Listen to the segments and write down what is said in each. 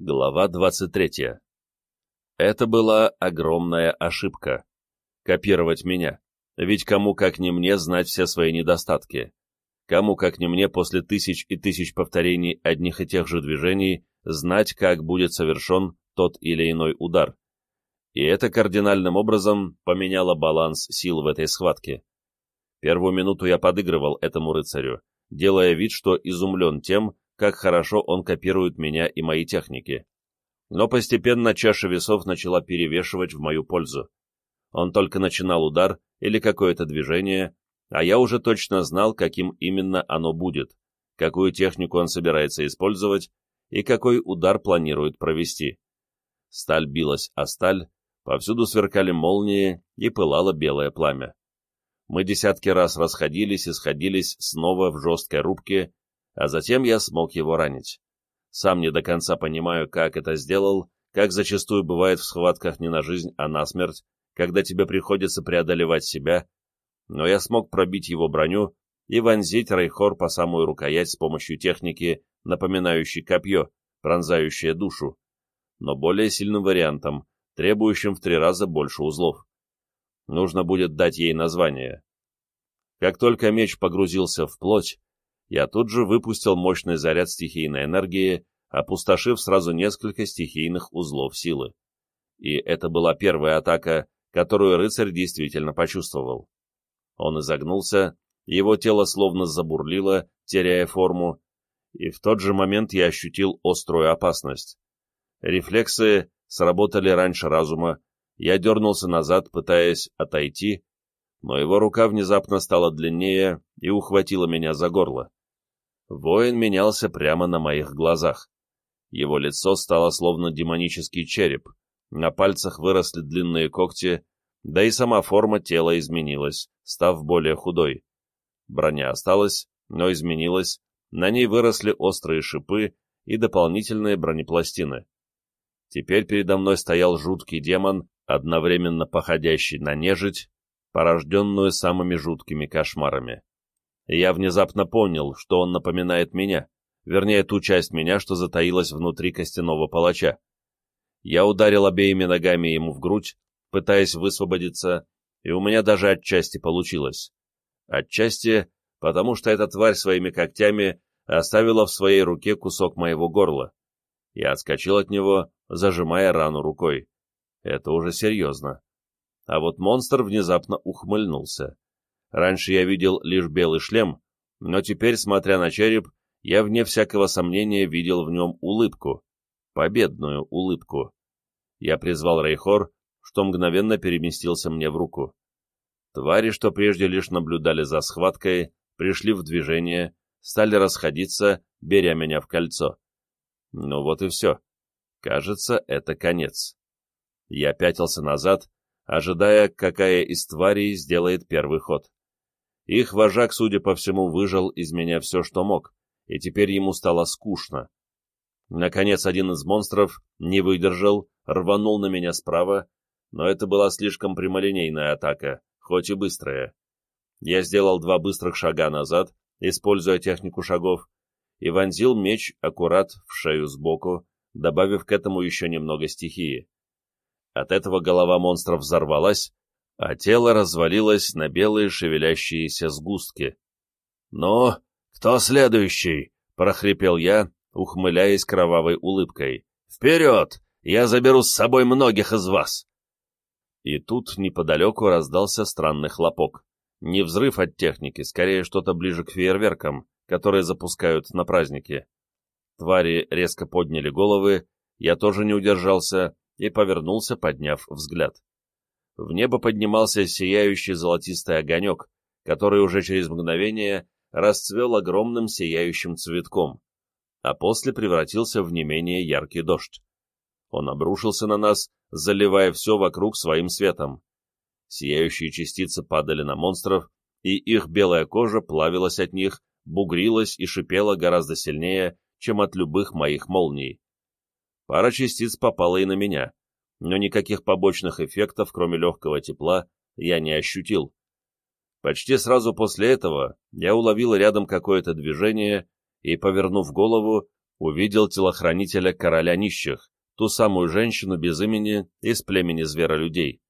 Глава 23. Это была огромная ошибка. Копировать меня. Ведь кому как не мне знать все свои недостатки. Кому как не мне после тысяч и тысяч повторений одних и тех же движений знать, как будет совершен тот или иной удар. И это кардинальным образом поменяло баланс сил в этой схватке. Первую минуту я подыгрывал этому рыцарю, делая вид, что изумлен тем, как хорошо он копирует меня и мои техники. Но постепенно чаша весов начала перевешивать в мою пользу. Он только начинал удар или какое-то движение, а я уже точно знал, каким именно оно будет, какую технику он собирается использовать и какой удар планирует провести. Сталь билась о сталь, повсюду сверкали молнии и пылало белое пламя. Мы десятки раз расходились и сходились снова в жесткой рубке, а затем я смог его ранить. Сам не до конца понимаю, как это сделал, как зачастую бывает в схватках не на жизнь, а на смерть, когда тебе приходится преодолевать себя, но я смог пробить его броню и вонзить Рейхор по самую рукоять с помощью техники, напоминающей копье, пронзающее душу, но более сильным вариантом, требующим в три раза больше узлов. Нужно будет дать ей название. Как только меч погрузился в плоть, я тут же выпустил мощный заряд стихийной энергии, опустошив сразу несколько стихийных узлов силы. И это была первая атака, которую рыцарь действительно почувствовал. Он изогнулся, его тело словно забурлило, теряя форму, и в тот же момент я ощутил острую опасность. Рефлексы сработали раньше разума, я дернулся назад, пытаясь отойти, но его рука внезапно стала длиннее и ухватила меня за горло. Воин менялся прямо на моих глазах. Его лицо стало словно демонический череп, на пальцах выросли длинные когти, да и сама форма тела изменилась, став более худой. Броня осталась, но изменилась, на ней выросли острые шипы и дополнительные бронепластины. Теперь передо мной стоял жуткий демон, одновременно походящий на нежить, порожденную самыми жуткими кошмарами я внезапно понял, что он напоминает меня, вернее, ту часть меня, что затаилась внутри костяного палача. Я ударил обеими ногами ему в грудь, пытаясь высвободиться, и у меня даже отчасти получилось. Отчасти, потому что эта тварь своими когтями оставила в своей руке кусок моего горла. Я отскочил от него, зажимая рану рукой. Это уже серьезно. А вот монстр внезапно ухмыльнулся. Раньше я видел лишь белый шлем, но теперь, смотря на череп, я вне всякого сомнения видел в нем улыбку. Победную улыбку. Я призвал Рейхор, что мгновенно переместился мне в руку. Твари, что прежде лишь наблюдали за схваткой, пришли в движение, стали расходиться, беря меня в кольцо. Ну вот и все. Кажется, это конец. Я пятился назад, ожидая, какая из тварей сделает первый ход. Их вожак, судя по всему, выжил из меня все, что мог, и теперь ему стало скучно. Наконец, один из монстров не выдержал, рванул на меня справа, но это была слишком прямолинейная атака, хоть и быстрая. Я сделал два быстрых шага назад, используя технику шагов, и вонзил меч аккурат в шею сбоку, добавив к этому еще немного стихии. От этого голова монстра взорвалась, а тело развалилось на белые шевелящиеся сгустки. «Ну, кто следующий?» — прохрипел я, ухмыляясь кровавой улыбкой. «Вперед! Я заберу с собой многих из вас!» И тут неподалеку раздался странный хлопок. Не взрыв от техники, скорее что-то ближе к фейерверкам, которые запускают на праздники. Твари резко подняли головы, я тоже не удержался и повернулся, подняв взгляд в небо поднимался сияющий золотистый огонек, который уже через мгновение расцвел огромным сияющим цветком, а после превратился в не менее яркий дождь. Он обрушился на нас, заливая все вокруг своим светом. Сияющие частицы падали на монстров, и их белая кожа плавилась от них, бугрилась и шипела гораздо сильнее, чем от любых моих молний. Пара частиц попала и на меня, но никаких побочных эффектов, кроме легкого тепла, я не ощутил. Почти сразу после этого я уловил рядом какое-то движение и, повернув голову, увидел телохранителя короля нищих, ту самую женщину без имени из племени зверолюдей.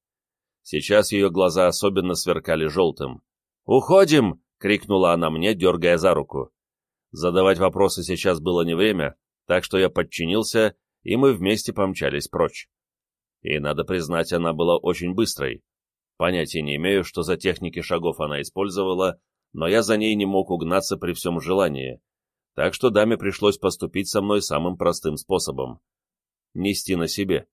Сейчас ее глаза особенно сверкали желтым. «Уходим!» — крикнула она мне, дергая за руку. Задавать вопросы сейчас было не время, так что я подчинился, и мы вместе помчались прочь. И, надо признать, она была очень быстрой. Понятия не имею, что за техники шагов она использовала, но я за ней не мог угнаться при всем желании, так что даме пришлось поступить со мной самым простым способом — нести на себе.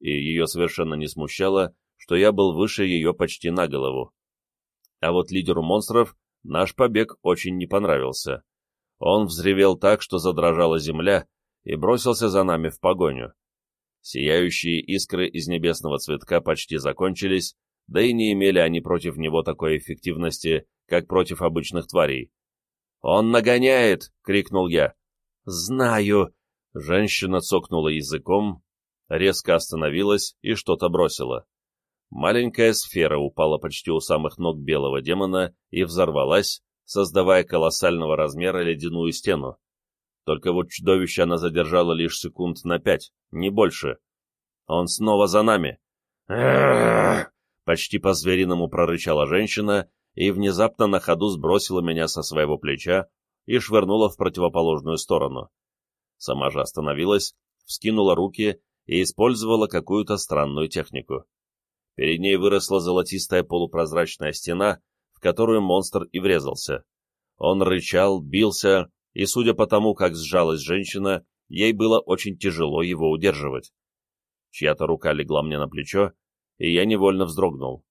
И ее совершенно не смущало, что я был выше ее почти на голову. А вот лидеру монстров наш побег очень не понравился. Он взревел так, что задрожала земля, и бросился за нами в погоню. Сияющие искры из небесного цветка почти закончились, да и не имели они против него такой эффективности, как против обычных тварей. «Он нагоняет!» — крикнул я. «Знаю!» — женщина цокнула языком, резко остановилась и что-то бросила. Маленькая сфера упала почти у самых ног белого демона и взорвалась, создавая колоссального размера ледяную стену. Только вот чудовище она задержала лишь секунд на пять, не больше. Он снова за нами. Почти по-звериному прорычала женщина и внезапно на ходу сбросила меня со своего плеча и швырнула в противоположную сторону. Сама же остановилась, вскинула руки и использовала какую-то странную технику. Перед ней выросла золотистая полупрозрачная стена, в которую монстр и врезался. Он рычал, бился, и, судя по тому, как сжалась женщина, ей было очень тяжело его удерживать. Чья-то рука легла мне на плечо, и я невольно вздрогнул.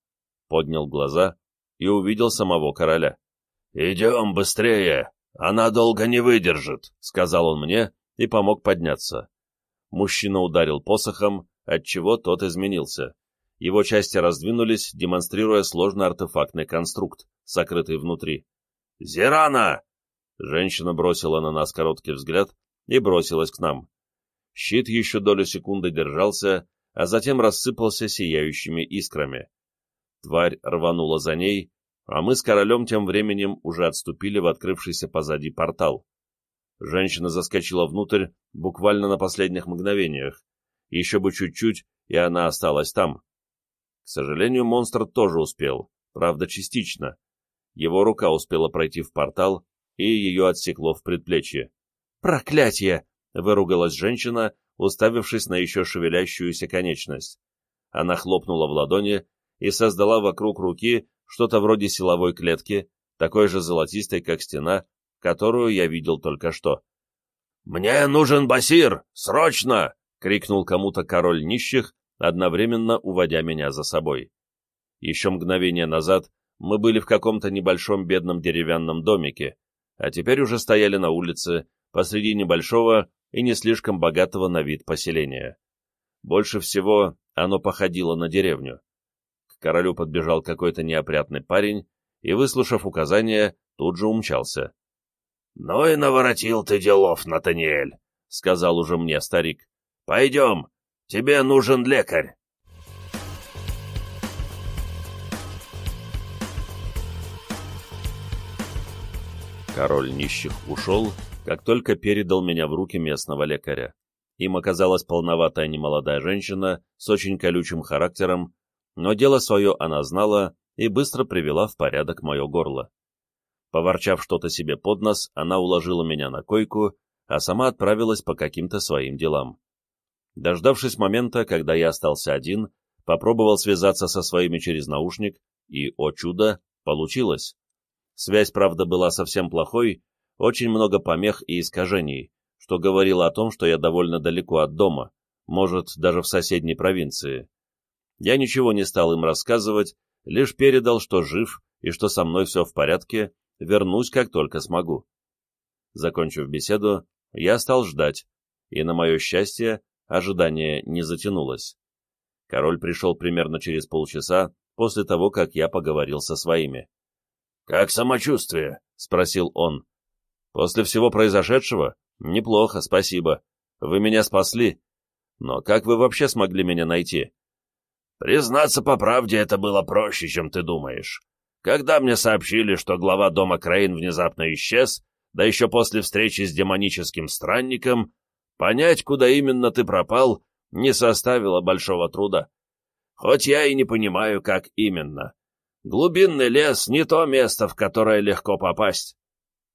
Поднял глаза и увидел самого короля. «Идем быстрее! Она долго не выдержит!» — сказал он мне и помог подняться. Мужчина ударил посохом, отчего тот изменился. Его части раздвинулись, демонстрируя сложный артефактный конструкт, сокрытый внутри. «Зирана!» Женщина бросила на нас короткий взгляд и бросилась к нам. Щит еще долю секунды держался, а затем рассыпался сияющими искрами. Тварь рванула за ней, а мы с королем тем временем уже отступили в открывшийся позади портал. Женщина заскочила внутрь буквально на последних мгновениях. Еще бы чуть-чуть, и она осталась там. К сожалению, монстр тоже успел, правда, частично. Его рука успела пройти в портал, и ее отсекло в предплечье. «Проклятие!» — выругалась женщина, уставившись на еще шевелящуюся конечность. Она хлопнула в ладони, и создала вокруг руки что-то вроде силовой клетки, такой же золотистой, как стена, которую я видел только что. «Мне нужен басир! Срочно!» — крикнул кому-то король нищих, одновременно уводя меня за собой. Еще мгновение назад мы были в каком-то небольшом бедном деревянном домике, а теперь уже стояли на улице, посреди небольшого и не слишком богатого на вид поселения. Больше всего оно походило на деревню королю подбежал какой-то неопрятный парень и, выслушав указания, тут же умчался. — Ну и наворотил ты делов, Натаниэль, — сказал уже мне старик. — Пойдем, тебе нужен лекарь. Король нищих ушел, как только передал меня в руки местного лекаря. Им оказалась полноватая немолодая женщина с очень колючим характером, но дело свое она знала и быстро привела в порядок мое горло. Поворчав что-то себе под нос, она уложила меня на койку, а сама отправилась по каким-то своим делам. Дождавшись момента, когда я остался один, попробовал связаться со своими через наушник, и, о чудо, получилось. Связь, правда, была совсем плохой, очень много помех и искажений, что говорило о том, что я довольно далеко от дома, может, даже в соседней провинции. Я ничего не стал им рассказывать, лишь передал, что жив и что со мной все в порядке, вернусь, как только смогу. Закончив беседу, я стал ждать, и, на мое счастье, ожидание не затянулось. Король пришел примерно через полчаса после того, как я поговорил со своими. «Как самочувствие?» — спросил он. «После всего произошедшего? Неплохо, спасибо. Вы меня спасли. Но как вы вообще смогли меня найти?» Признаться по правде, это было проще, чем ты думаешь. Когда мне сообщили, что глава дома Крейн внезапно исчез, да еще после встречи с демоническим странником, понять, куда именно ты пропал, не составило большого труда. Хоть я и не понимаю, как именно. Глубинный лес — не то место, в которое легко попасть.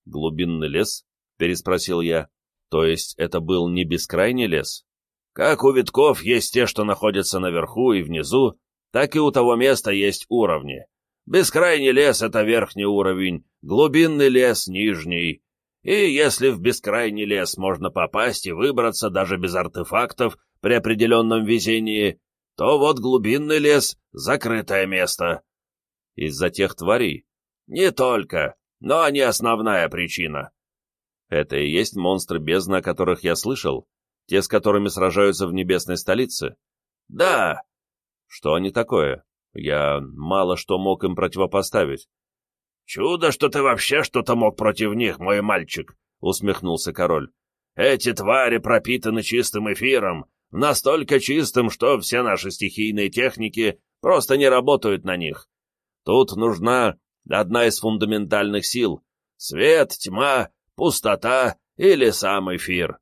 «Глубинный лес?» — переспросил я. «То есть это был не бескрайний лес?» «Как у витков есть те, что находятся наверху и внизу, так и у того места есть уровни. Бескрайний лес — это верхний уровень, глубинный лес — нижний. И если в бескрайний лес можно попасть и выбраться даже без артефактов при определенном везении, то вот глубинный лес — закрытое место. Из-за тех тварей? Не только, но они основная причина. Это и есть монстры бездны, о которых я слышал? Те, с которыми сражаются в небесной столице? Да. Что они такое? Я мало что мог им противопоставить. «Чудо, что ты вообще что-то мог против них, мой мальчик!» — усмехнулся король. «Эти твари пропитаны чистым эфиром, настолько чистым, что все наши стихийные техники просто не работают на них. Тут нужна одна из фундаментальных сил — свет, тьма, пустота или сам эфир.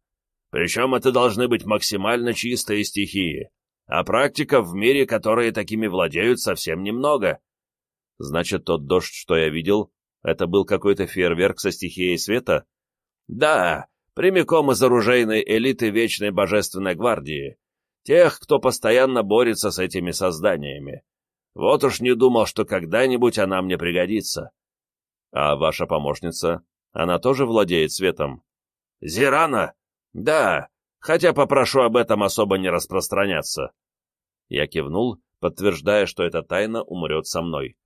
Причем это должны быть максимально чистые стихии, а практиков в мире, которые такими владеют, совсем немного. Значит, тот дождь, что я видел, это был какой-то фейерверк со стихией света? Да, прямиком из оружейной элиты Вечной Божественной Гвардии. Тех, кто постоянно борется с этими созданиями. Вот уж не думал, что когда-нибудь она мне пригодится. А ваша помощница, она тоже владеет светом? Зирана? Да, хотя попрошу об этом особо не распространяться. Я кивнул, подтверждая, что эта тайна умрет со мной.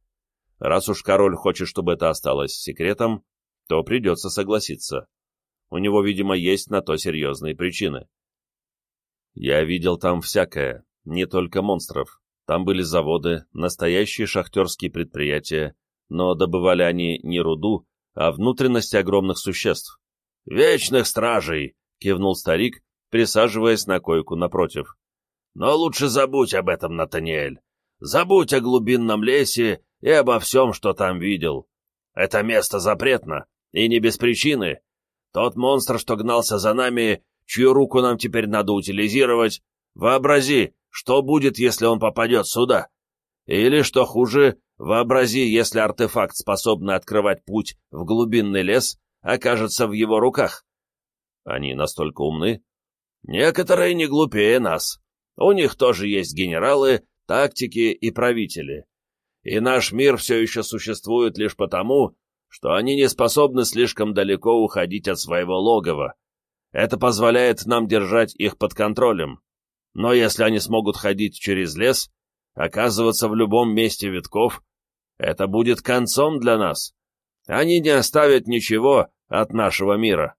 Раз уж король хочет, чтобы это осталось секретом, то придется согласиться. У него, видимо, есть на то серьезные причины. Я видел там всякое, не только монстров. Там были заводы, настоящие шахтерские предприятия, но добывали они не руду, а внутренности огромных существ. «Вечных стражей!» — кивнул старик, присаживаясь на койку напротив. «Но лучше забудь об этом, Натаниэль. Забудь о глубинном лесе и обо всем, что там видел. Это место запретно, и не без причины. Тот монстр, что гнался за нами, чью руку нам теперь надо утилизировать, вообрази, что будет, если он попадет сюда. Или, что хуже, вообрази, если артефакт, способный открывать путь в глубинный лес, окажется в его руках. Они настолько умны, Некоторые не глупее нас. У них тоже есть генералы, тактики и правители. И наш мир все еще существует лишь потому, что они не способны слишком далеко уходить от своего логова. Это позволяет нам держать их под контролем. Но если они смогут ходить через лес, оказываться в любом месте витков, это будет концом для нас. Они не оставят ничего от нашего мира.